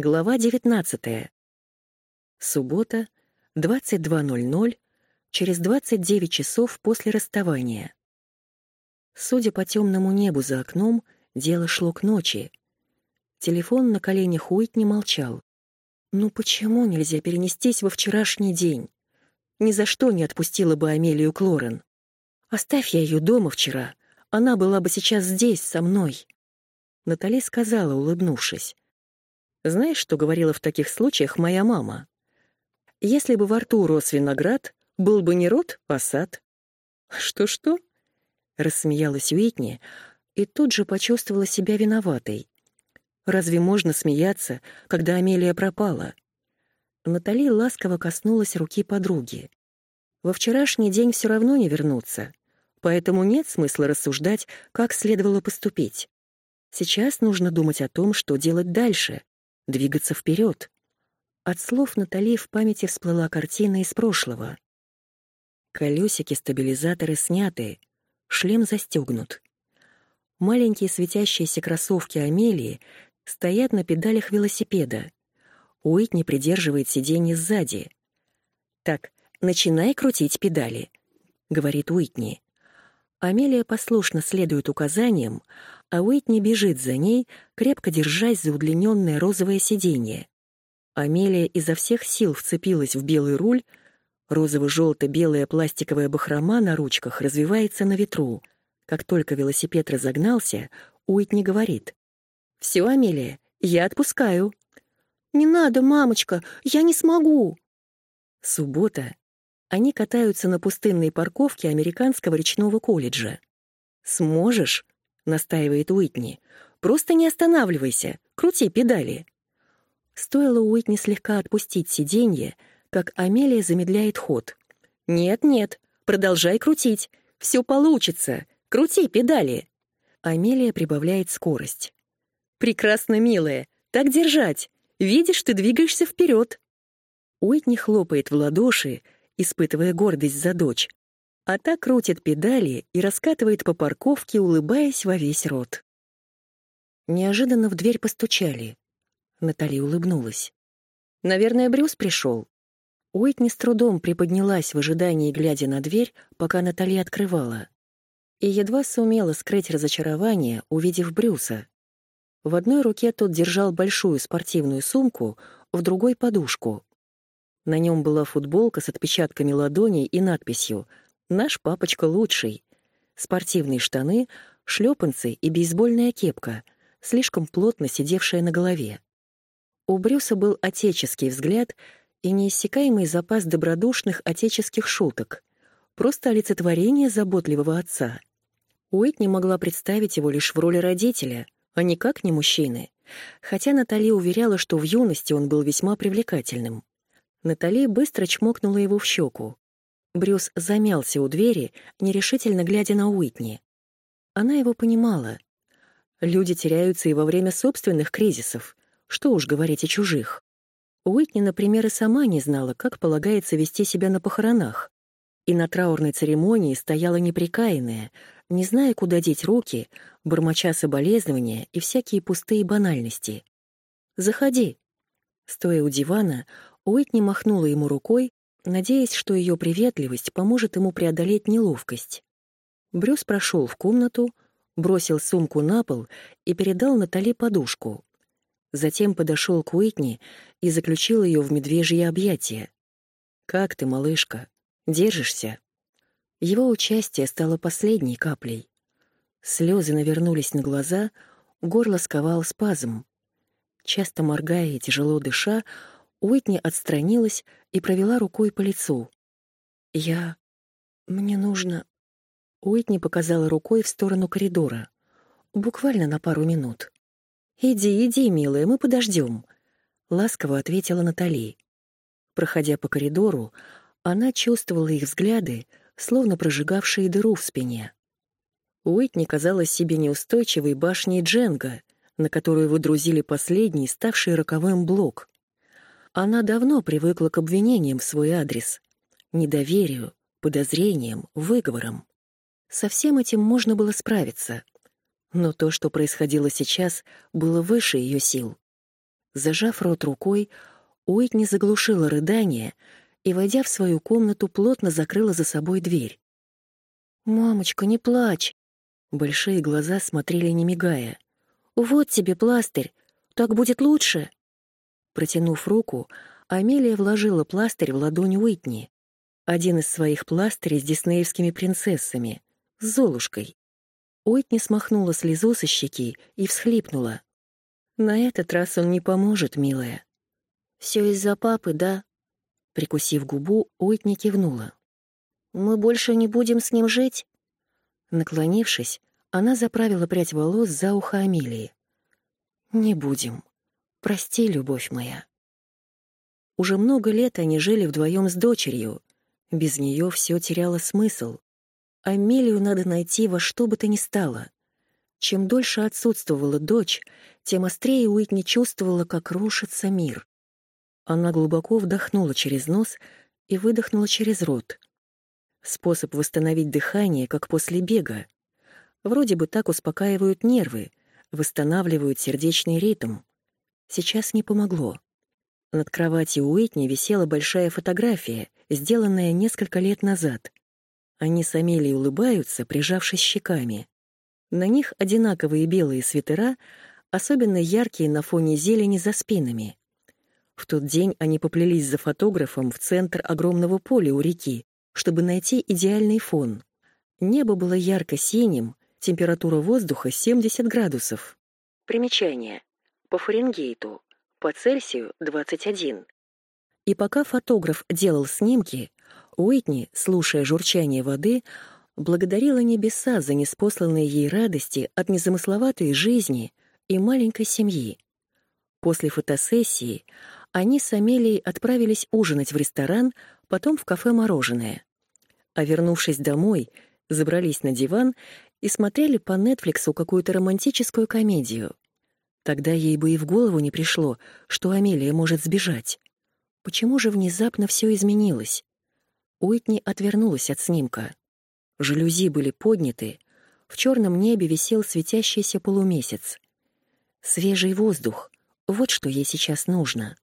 Глава 19. Суббота, 22.00, через 29 часов после расставания. Судя по темному небу за окном, дело шло к ночи. Телефон на коленях Уитни молчал. Ну почему нельзя перенестись во вчерашний день? Ни за что не отпустила бы Амелию Клорен. Оставь я ее дома вчера, она была бы сейчас здесь, со мной. Натали сказала, улыбнувшись. Знаешь, что говорила в таких случаях моя мама? Если бы во рту рос виноград, был бы не рот, а сад. Что-что? Рассмеялась Уитни и тут же почувствовала себя виноватой. Разве можно смеяться, когда Амелия пропала? Натали ласково коснулась руки подруги. Во вчерашний день все равно не вернуться, поэтому нет смысла рассуждать, как следовало поступить. Сейчас нужно думать о том, что делать дальше, двигаться вперед. От слов Натали в памяти всплыла картина из прошлого. Колесики стабилизаторы сняты, шлем застегнут. Маленькие светящиеся кроссовки Амелии стоят на педалях велосипеда. Уитни придерживает сиденье сзади. «Так, начинай крутить педали», — говорит Уитни. Амелия послушно следует указаниям, а Уитни бежит за ней, крепко держась за удлиненное розовое сиденье. Амелия изо всех сил вцепилась в белый руль, розово-желто-белая пластиковая бахрома на ручках развивается на ветру. Как только велосипед разогнался, Уитни говорит. «Все, Амелия, я отпускаю». «Не надо, мамочка, я не смогу». Суббота. Они катаются на пустынной парковке американского речного колледжа. «Сможешь?» настаивает Уитни. Просто не останавливайся, крути педали. Стоило Уитни слегка отпустить сиденье, как Амелия замедляет ход. Нет-нет, продолжай крутить. Все получится. Крути педали. Амелия прибавляет скорость. Прекрасно, милая. Так держать. Видишь, ты двигаешься вперед. Уитни хлопает в ладоши, испытывая гордость за дочь, а та крутит педали и раскатывает по парковке, улыбаясь во весь рот. Неожиданно в дверь постучали. Натали улыбнулась. «Наверное, Брюс пришел». Уитни с трудом приподнялась в ожидании, глядя на дверь, пока Натали открывала. И едва сумела скрыть разочарование, увидев Брюса. В одной руке тот держал большую спортивную сумку, в другой — подушку. На нем была футболка с отпечатками ладоней и надписью Наш папочка лучший. Спортивные штаны, шлепанцы и бейсбольная кепка, слишком плотно сидевшая на голове. У Брюса был отеческий взгляд и неиссякаемый запас добродушных отеческих шуток. Просто олицетворение заботливого отца. Уитни могла представить его лишь в роли родителя, а никак не мужчины. Хотя Натали уверяла, что в юности он был весьма привлекательным. Натали быстро чмокнула его в щеку. Брюс замялся у двери, нерешительно глядя на Уитни. Она его понимала. Люди теряются и во время собственных кризисов, что уж говорить о чужих. Уитни, например, и сама не знала, как полагается вести себя на похоронах. И на траурной церемонии стояла неприкаянная, не зная, куда деть руки, бормоча соболезнования и всякие пустые банальности. «Заходи». Стоя у дивана, Уитни махнула ему рукой, надеясь, что ее приветливость поможет ему преодолеть неловкость. Брюс прошел в комнату, бросил сумку на пол и передал Натали подушку. Затем подошел к Уитни и заключил ее в медвежье объятие. «Как ты, малышка? Держишься?» Его участие стало последней каплей. Слезы навернулись на глаза, горло сковал спазм. Часто моргая и тяжело дыша, Уитни отстранилась и провела рукой по лицу. «Я... мне нужно...» Уитни показала рукой в сторону коридора. Буквально на пару минут. «Иди, иди, милая, мы подождем», — ласково ответила Натали. Проходя по коридору, она чувствовала их взгляды, словно прожигавшие дыру в спине. Уитни казалась себе неустойчивой башней Дженга, на которую выдрузили последний, ставший роковым блок. Она давно привыкла к обвинениям в свой адрес, недоверию, подозрениям, выговорам. Со всем этим можно было справиться. Но то, что происходило сейчас, было выше ее сил. Зажав рот рукой, Уитни заглушила рыдание и, войдя в свою комнату, плотно закрыла за собой дверь. «Мамочка, не плачь!» Большие глаза смотрели, не мигая. «Вот тебе пластырь! Так будет лучше!» Протянув руку, Амелия вложила пластырь в ладонь Уитни. Один из своих пластырей с диснеевскими принцессами, с Золушкой. Уитни смахнула слезу со щеки и всхлипнула. «На этот раз он не поможет, милая». «Все из-за папы, да?» Прикусив губу, Уитни кивнула. «Мы больше не будем с ним жить?» Наклонившись, она заправила прядь волос за ухо Амелии. «Не будем. Прости, любовь моя». Уже много лет они жили вдвоем с дочерью. Без нее все теряло смысл. Амелию надо найти во что бы то ни стало. Чем дольше отсутствовала дочь, тем острее Уитни чувствовала, как рушится мир. Она глубоко вдохнула через нос и выдохнула через рот. Способ восстановить дыхание, как после бега. Вроде бы так успокаивают нервы, восстанавливают сердечный ритм. Сейчас не помогло. Над кроватью Уитни висела большая фотография, сделанная несколько лет назад. Они с Амелией улыбаются, прижавшись щеками. На них одинаковые белые свитера, особенно яркие на фоне зелени за спинами. В тот день они поплелись за фотографом в центр огромного поля у реки, чтобы найти идеальный фон. Небо было ярко-синим, температура воздуха 70 градусов. Примечание. По Фаренгейту по Цельсию 21. И пока фотограф делал снимки, Уитни, слушая журчание воды, благодарила небеса за неспосланные ей радости от незамысловатой жизни и маленькой семьи. После фотосессии они с Амелией отправились ужинать в ресторан, потом в кафе «Мороженое». А вернувшись домой, забрались на диван и смотрели по Нетфликсу какую-то романтическую комедию — Тогда ей бы и в голову не пришло, что Амелия может сбежать. Почему же внезапно все изменилось? Уитни отвернулась от снимка. Жалюзи были подняты, в черном небе висел светящийся полумесяц. Свежий воздух — вот что ей сейчас нужно.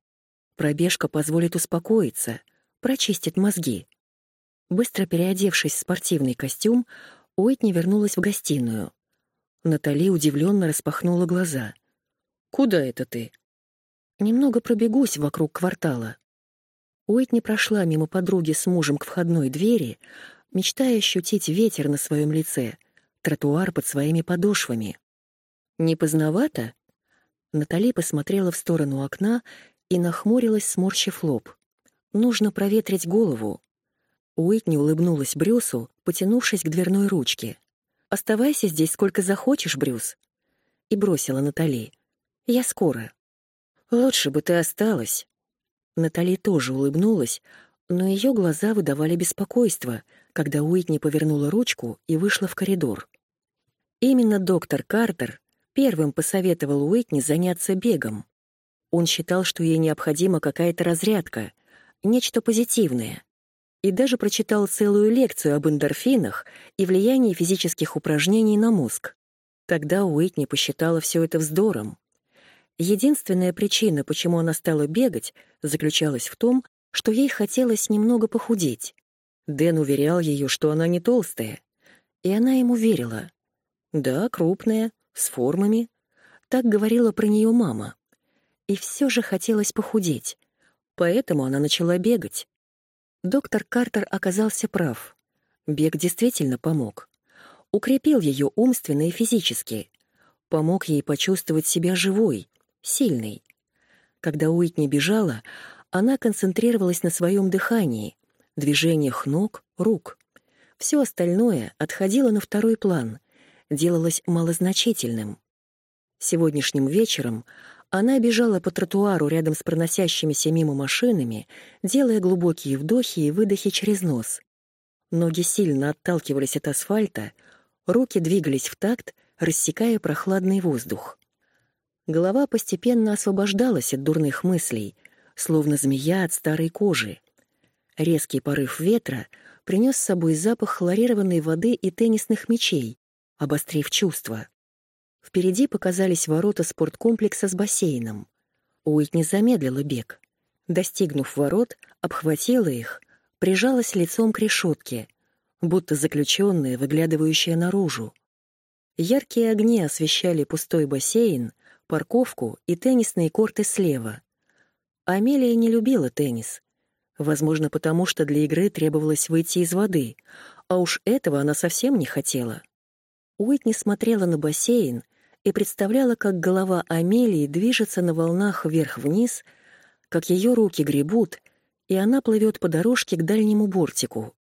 Пробежка позволит успокоиться, прочистит мозги. Быстро переодевшись в спортивный костюм, Уитни вернулась в гостиную. Натали удивленно распахнула глаза — «Куда это ты?» «Немного пробегусь вокруг квартала». Уитни прошла мимо подруги с мужем к входной двери, мечтая ощутить ветер на своем лице, тротуар под своими подошвами. «Не поздновато?» Натали посмотрела в сторону окна и нахмурилась, сморщив лоб. «Нужно проветрить голову». Уитни улыбнулась Брюсу, потянувшись к дверной ручке. «Оставайся здесь сколько захочешь, Брюс». И бросила Натали. Я скоро. Лучше бы ты осталась. Натали тоже улыбнулась, но ее глаза выдавали беспокойство, когда Уитни повернула ручку и вышла в коридор. Именно доктор Картер первым посоветовал Уитни заняться бегом. Он считал, что ей необходима какая-то разрядка, нечто позитивное. И даже прочитал целую лекцию об эндорфинах и влиянии физических упражнений на мозг. Тогда Уитни посчитала все это вздором. Единственная причина, почему она стала бегать, заключалась в том, что ей хотелось немного похудеть. Дэн уверял ее, что она не толстая, и она ему верила. Да, крупная, с формами. Так говорила про нее мама. И все же хотелось похудеть, поэтому она начала бегать. Доктор Картер оказался прав. Бег действительно помог. Укрепил ее умственно и физически. Помог ей почувствовать себя живой, сильный. Когда Уитни бежала, она концентрировалась на своем дыхании, движениях ног, рук. Все остальное отходило на второй план, делалось малозначительным. Сегодняшним вечером она бежала по тротуару рядом с проносящимися мимо машинами, делая глубокие вдохи и выдохи через нос. Ноги сильно отталкивались от асфальта, руки двигались в такт, рассекая прохладный воздух. Голова постепенно освобождалась от дурных мыслей, словно змея от старой кожи. Резкий порыв ветра принес с собой запах хлорированной воды и теннисных мячей, обострив чувства. Впереди показались ворота спорткомплекса с бассейном. Уитни замедлила бег. Достигнув ворот, обхватила их, прижалась лицом к решетке, будто заключенная, выглядывающая наружу. Яркие огни освещали пустой бассейн, парковку и теннисные корты слева. Амелия не любила теннис. Возможно, потому что для игры требовалось выйти из воды, а уж этого она совсем не хотела. Уитни смотрела на бассейн и представляла, как голова Амелии движется на волнах вверх-вниз, как ее руки гребут, и она плывет по дорожке к дальнему бортику.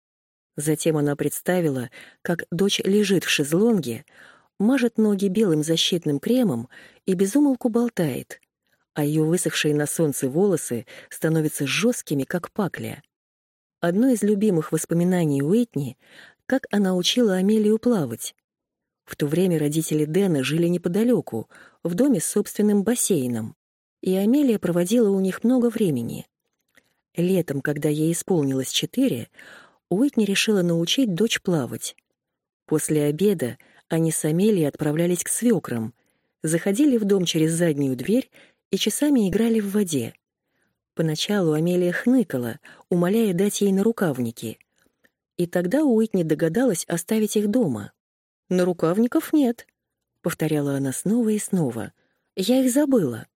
Затем она представила, как дочь лежит в шезлонге, мажет ноги белым защитным кремом и безумолку болтает, а ее высохшие на солнце волосы становятся жесткими, как пакля. Одно из любимых воспоминаний Уитни — как она учила Амелию плавать. В то время родители Дэна жили неподалеку, в доме с собственным бассейном, и Амелия проводила у них много времени. Летом, когда ей исполнилось четыре, Уитни решила научить дочь плавать. После обеда они с Амелией отправлялись к свекрам, заходили в дом через заднюю дверь и часами играли в воде. Поначалу Амелия хныкала, умоляя дать ей нарукавники. И тогда Уитни догадалась оставить их дома. «Нарукавников нет», — повторяла она снова и снова. «Я их забыла».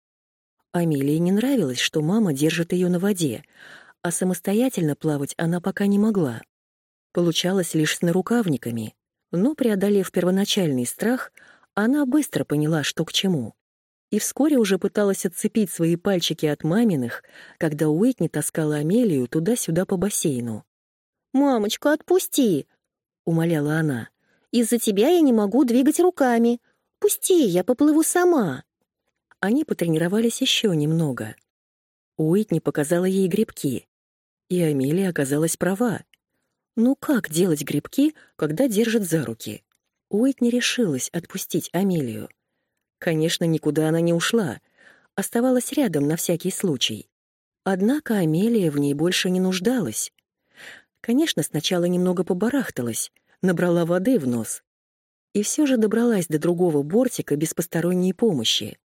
Амелии не нравилось, что мама держит ее на воде, а самостоятельно плавать она пока не могла. Получалось лишь с нарукавниками, но, преодолев первоначальный страх, она быстро поняла, что к чему. И вскоре уже пыталась отцепить свои пальчики от маминых, когда Уитни таскала Амелию туда-сюда по бассейну. «Мамочка, отпусти!» — умоляла она. «Из-за тебя я не могу двигать руками. Пусти, я поплыву сама». Они потренировались еще немного. Уитни показала ей грибки, и Амелия оказалась права. Ну как делать грибки, когда держат за руки? Уитни решилась отпустить Амелию. Конечно, никуда она не ушла, оставалась рядом на всякий случай. Однако Амелия в ней больше не нуждалась. Конечно, сначала немного побарахталась, набрала воды в нос. И все же добралась до другого бортика без посторонней помощи.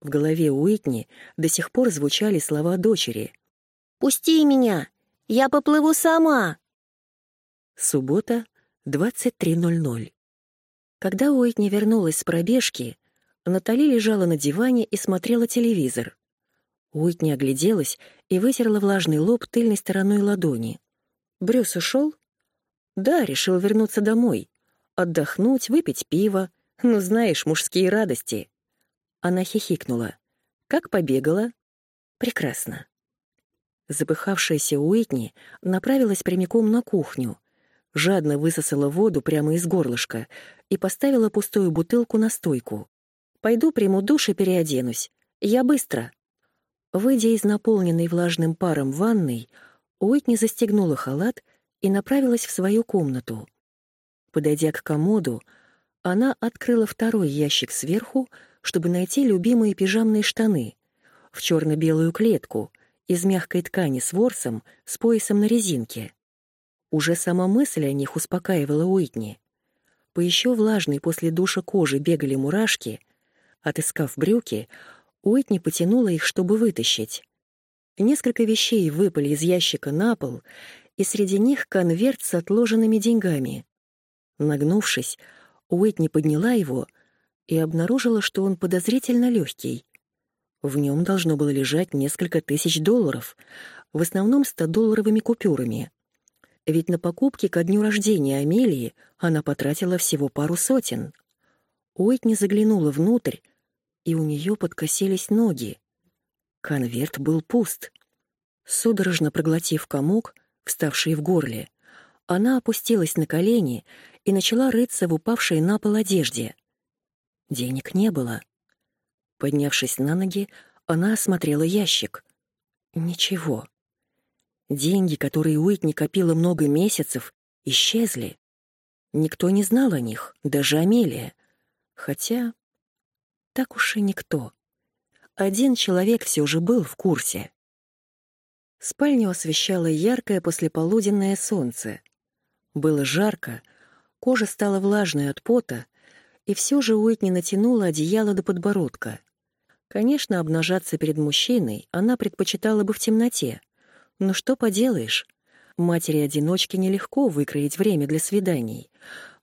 В голове Уитни до сих пор звучали слова дочери. «Пусти меня! Я поплыву сама!» Суббота, 23.00. Когда Уитни вернулась с пробежки, Натали лежала на диване и смотрела телевизор. Уитни огляделась и вытерла влажный лоб тыльной стороной ладони. Брюс ушел? Да, решил вернуться домой. Отдохнуть, выпить пиво. Ну, знаешь, мужские радости. Она хихикнула. Как побегала? Прекрасно. Запыхавшаяся Уитни направилась прямиком на кухню, жадно высосала воду прямо из горлышка и поставила пустую бутылку на стойку. «Пойду приму душ и переоденусь. Я быстро». Выйдя из наполненной влажным паром ванной, Уитни застегнула халат и направилась в свою комнату. Подойдя к комоду, она открыла второй ящик сверху, чтобы найти любимые пижамные штаны в черно-белую клетку из мягкой ткани с ворсом с поясом на резинке. Уже сама мысль о них успокаивала Уитни. По еще влажной после душа кожи бегали мурашки. Отыскав брюки, Уитни потянула их, чтобы вытащить. Несколько вещей выпали из ящика на пол, и среди них конверт с отложенными деньгами. Нагнувшись, Уитни подняла его и обнаружила, что он подозрительно легкий. В нем должно было лежать несколько тысяч долларов, в основном 100-долларовыми купюрами. Ведь на покупки ко дню рождения Амелии она потратила всего пару сотен. Уитни заглянула внутрь, и у нее подкосились ноги. Конверт был пуст. Судорожно проглотив комок, вставший в горле, она опустилась на колени и начала рыться в упавшей на пол одежде. Денег не было. Поднявшись на ноги, она осмотрела ящик. Ничего. Деньги, которые Уитни копила много месяцев, исчезли. Никто не знал о них, даже Амелия. Хотя так уж и никто. Один человек все же был в курсе. Спальню освещало яркое послеполуденное солнце. Было жарко, кожа стала влажной от пота, и все же Уитни натянула одеяло до подбородка. Конечно, обнажаться перед мужчиной она предпочитала бы в темноте. Но что поделаешь? Матери-одиночке нелегко выкроить время для свиданий.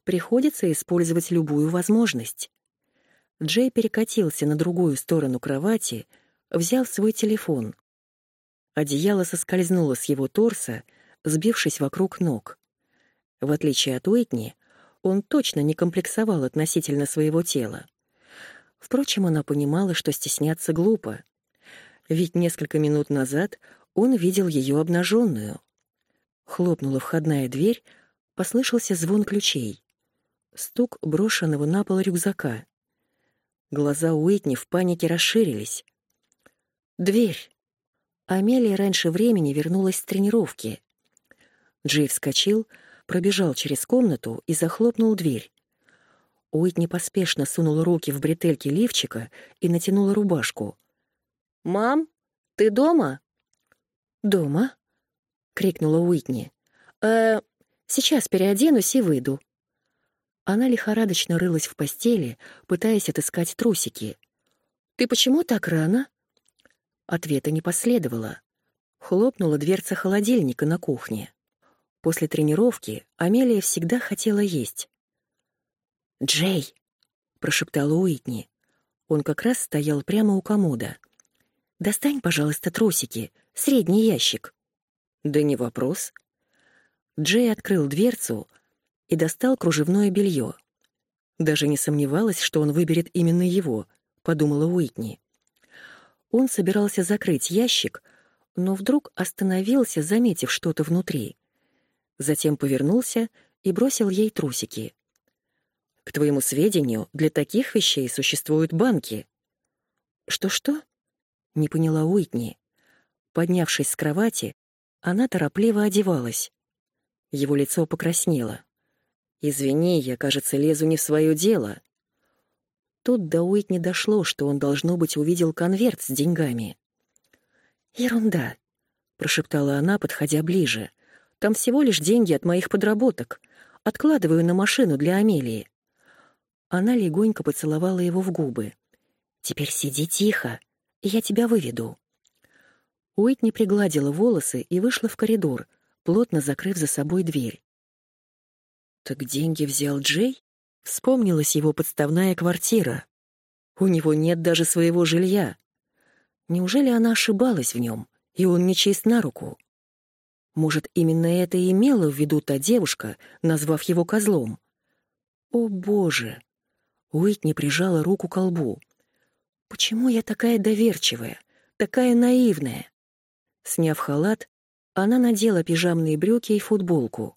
Приходится использовать любую возможность. Джей перекатился на другую сторону кровати, взял свой телефон. Одеяло соскользнуло с его торса, сбившись вокруг ног. В отличие от Уитни, он точно не комплексовал относительно своего тела. Впрочем, она понимала, что стесняться глупо. Ведь несколько минут назад он видел ее обнаженную. Хлопнула входная дверь, послышался звон ключей. Стук брошенного на пол рюкзака. Глаза Уитни в панике расширились. «Дверь!» Амелия раньше времени вернулась с тренировки. Джей вскочил, пробежал через комнату и захлопнул дверь. Уитни поспешно сунула руки в бретельки лифчика и натянула рубашку. «Мам, ты дома?» «Дома?» — крикнула Уитни. «Э, сейчас переоденусь и выйду». Она лихорадочно рылась в постели, пытаясь отыскать трусики. «Ты почему так рано?» Ответа не последовало. Хлопнула дверца холодильника на кухне. После тренировки Амелия всегда хотела есть. «Джей!» — прошептала Уитни. Он как раз стоял прямо у комода. «Достань, пожалуйста, трусики, средний ящик». «Да не вопрос». Джей открыл дверцу и достал кружевное белье. Даже не сомневалась, что он выберет именно его, подумала Уитни. Он собирался закрыть ящик, но вдруг остановился, заметив что-то внутри. Затем повернулся и бросил ей трусики. К твоему сведению, для таких вещей существуют банки. Что-что? Не поняла Уитни. Поднявшись с кровати, она торопливо одевалась. Его лицо покраснело. «Извини, я, кажется, лезу не в свое дело». Тут до Уитни дошло, что он, должно быть, увидел конверт с деньгами. «Ерунда», — прошептала она, подходя ближе. «Там всего лишь деньги от моих подработок. Откладываю на машину для Амелии». Она легонько поцеловала его в губы. «Теперь сиди тихо, и я тебя выведу». Уитни пригладила волосы и вышла в коридор, плотно закрыв за собой дверь. «Так деньги взял Джей?» Вспомнилась его подставная квартира. У него нет даже своего жилья. Неужели она ошибалась в нем, и он не чист на руку? Может, именно это и имела в виду та девушка, назвав его козлом? О, Боже! Уитни прижала руку к колбу. «Почему я такая доверчивая, такая наивная?» Сняв халат, она надела пижамные брюки и футболку.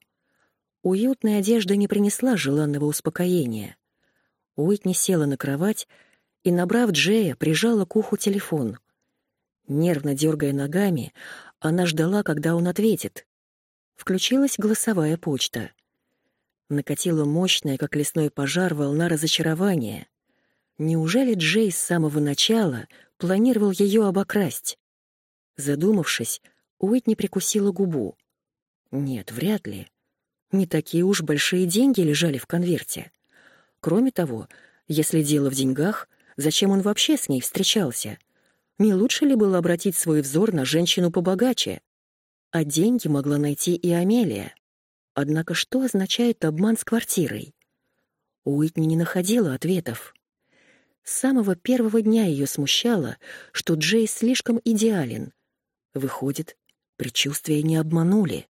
Уютная одежда не принесла желанного успокоения. Уитни села на кровать и, набрав Джея, прижала к уху телефон. Нервно дергая ногами, она ждала, когда он ответит. Включилась голосовая почта — Накатила мощная, как лесной пожар, волна разочарования. Неужели Джей с самого начала планировал ее обокрасть? Задумавшись, Уитни прикусила губу. Нет, вряд ли. Не такие уж большие деньги лежали в конверте. Кроме того, если дело в деньгах, зачем он вообще с ней встречался? Не лучше ли было обратить свой взор на женщину побогаче? А деньги могла найти и Амелия. Однако что означает обман с квартирой? Уитни не находила ответов. С самого первого дня ее смущало, что Джей слишком идеален. Выходит, предчувствия не обманули.